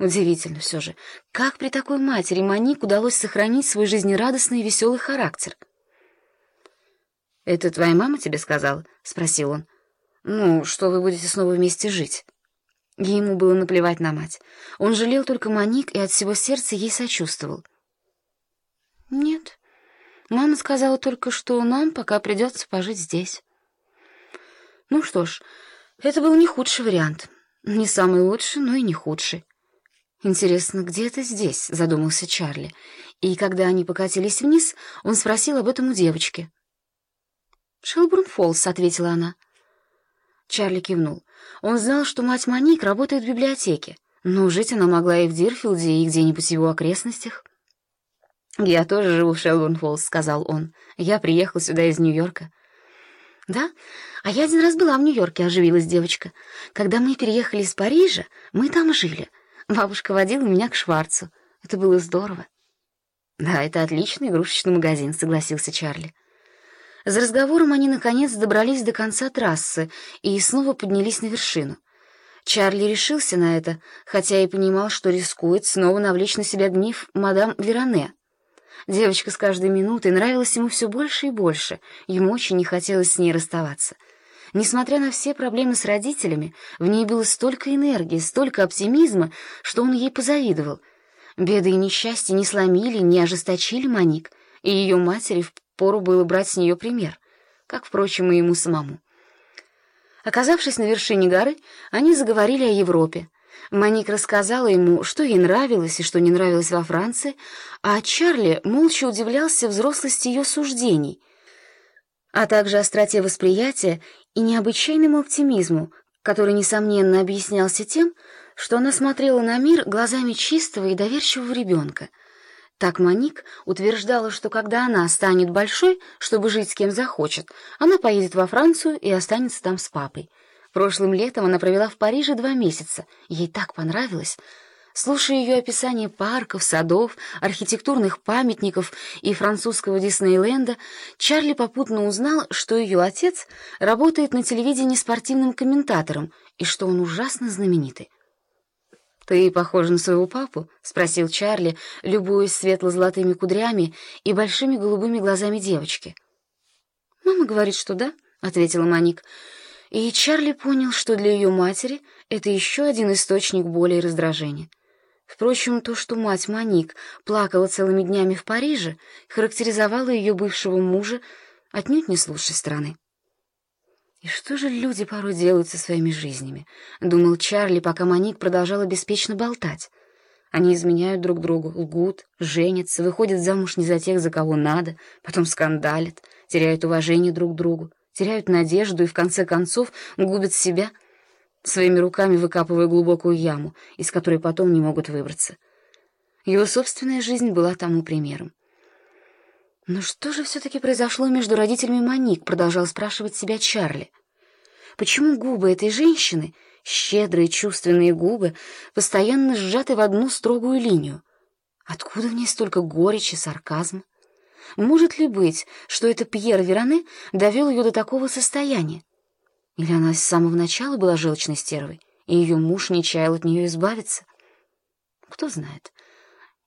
Удивительно все же, как при такой матери Моник удалось сохранить свой жизнерадостный и веселый характер. «Это твоя мама тебе сказала?» — спросил он. «Ну, что вы будете снова вместе жить?» Ему было наплевать на мать. Он жалел только Моник и от всего сердца ей сочувствовал. «Нет, мама сказала только, что нам пока придется пожить здесь». Ну что ж, это был не худший вариант. Не самый лучший, но и не худший. «Интересно, где это здесь?» — задумался Чарли. И когда они покатились вниз, он спросил об этом у девочки. «Шелбурн Фоллс», — ответила она. Чарли кивнул. Он знал, что мать Моник работает в библиотеке, но жить она могла и в Дирфилде, и где-нибудь в его окрестностях. «Я тоже живу в Шелбурн Фоллс», — сказал он. «Я приехал сюда из Нью-Йорка». «Да? А я один раз была в Нью-Йорке», — оживилась девочка. «Когда мы переехали из Парижа, мы там жили». Бабушка водила меня к Шварцу. Это было здорово. Да, это отличный игрушечный магазин, согласился Чарли. За разговором они, наконец, добрались до конца трассы и снова поднялись на вершину. Чарли решился на это, хотя и понимал, что рискует снова навлечь на себя гнев мадам Вероне. Девочка с каждой минутой нравилась ему все больше и больше, ему очень не хотелось с ней расставаться — Несмотря на все проблемы с родителями, в ней было столько энергии, столько оптимизма, что он ей позавидовал. Беды и несчастья не сломили, не ожесточили Моник, и ее матери впору было брать с нее пример, как, впрочем, и ему самому. Оказавшись на вершине горы, они заговорили о Европе. Моник рассказала ему, что ей нравилось и что не нравилось во Франции, а Чарли молча удивлялся взрослости ее суждений — а также остроте восприятия и необычайному оптимизму, который, несомненно, объяснялся тем, что она смотрела на мир глазами чистого и доверчивого ребенка. Так Моник утверждала, что когда она станет большой, чтобы жить с кем захочет, она поедет во Францию и останется там с папой. Прошлым летом она провела в Париже два месяца. Ей так понравилось — Слушая ее описание парков, садов, архитектурных памятников и французского Диснейленда, Чарли попутно узнал, что ее отец работает на телевидении спортивным комментатором и что он ужасно знаменитый. «Ты похожа на своего папу?» — спросил Чарли, любуясь светло-золотыми кудрями и большими голубыми глазами девочки. «Мама говорит, что да», — ответила Маник. И Чарли понял, что для ее матери это еще один источник боли и раздражения. Впрочем, то, что мать Моник плакала целыми днями в Париже, характеризовало ее бывшего мужа отнюдь не с лучшей стороны. «И что же люди порой делают со своими жизнями?» — думал Чарли, пока Моник продолжала беспечно болтать. Они изменяют друг другу, лгут, женятся, выходят замуж не за тех, за кого надо, потом скандалят, теряют уважение друг к другу, теряют надежду и, в конце концов, губят себя — своими руками выкапывая глубокую яму, из которой потом не могут выбраться. Его собственная жизнь была тому примером. «Но что же все-таки произошло между родителями Моник?» — продолжал спрашивать себя Чарли. «Почему губы этой женщины, щедрые чувственные губы, постоянно сжаты в одну строгую линию? Откуда в ней столько горечи, сарказма? Может ли быть, что это Пьер Вероне довел ее до такого состояния? Или она с самого начала была желчной стервой, и ее муж не чаял от нее избавиться? Кто знает.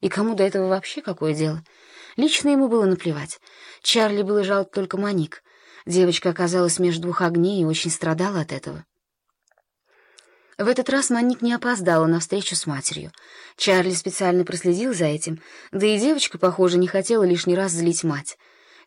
И кому до этого вообще какое дело? Лично ему было наплевать. Чарли было жалко только Моник. Девочка оказалась между двух огней и очень страдала от этого. В этот раз Моник не опоздала на встречу с матерью. Чарли специально проследил за этим, да и девочка, похоже, не хотела лишний раз злить мать.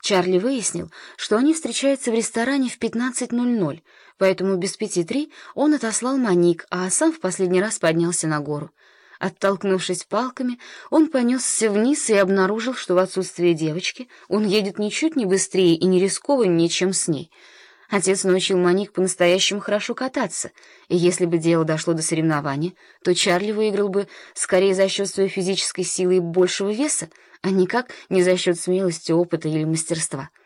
Чарли выяснил, что они встречаются в ресторане в 15.00, поэтому без пяти три он отослал Моник, а сам в последний раз поднялся на гору. Оттолкнувшись палками, он понесся вниз и обнаружил, что в отсутствие девочки он едет ничуть не быстрее и не рискованнее, чем с ней. Отец научил Моник по-настоящему хорошо кататься, и если бы дело дошло до соревнования, то Чарли выиграл бы скорее за счет своей физической силы и большего веса, а никак не за счет смелости, опыта или мастерства —